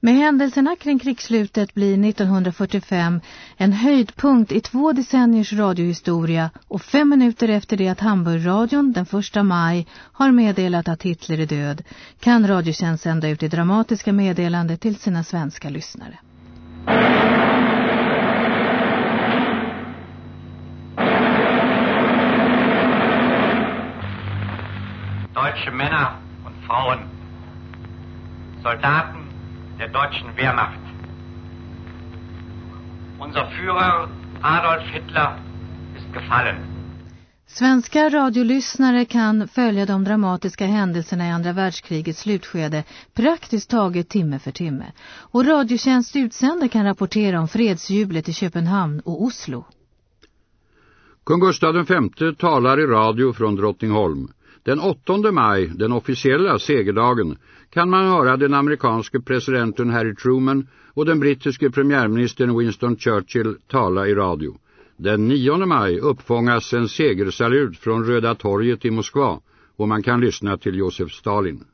Med händelserna kring krigsslutet blir 1945 en höjdpunkt i två decenniers radiohistoria och fem minuter efter det att Hamburgradion den 1 maj har meddelat att Hitler är död kan Radiotjänst sända ut det dramatiska meddelandet till sina svenska lyssnare. Deutsche Männer und Frauen, Soldaten der deutschen Wehrmacht. Unser Führer Adolf Hitler ist gefallen. Svenska radiolyssnare kan följa de dramatiska händelserna i andra världskrigets slutskede praktiskt taget timme för timme. Och Radiotjänst utsända kan rapportera om fredsjublet i Köpenhamn och Oslo. Kung Gustav V talar i radio från Drottningholm. Den 8 maj, den officiella segerdagen, kan man höra den amerikanske presidenten Harry Truman och den brittiske premiärministern Winston Churchill tala i radio. Den 9 maj uppfångas en segersalut från Röda torget i Moskva och man kan lyssna till Josef Stalin.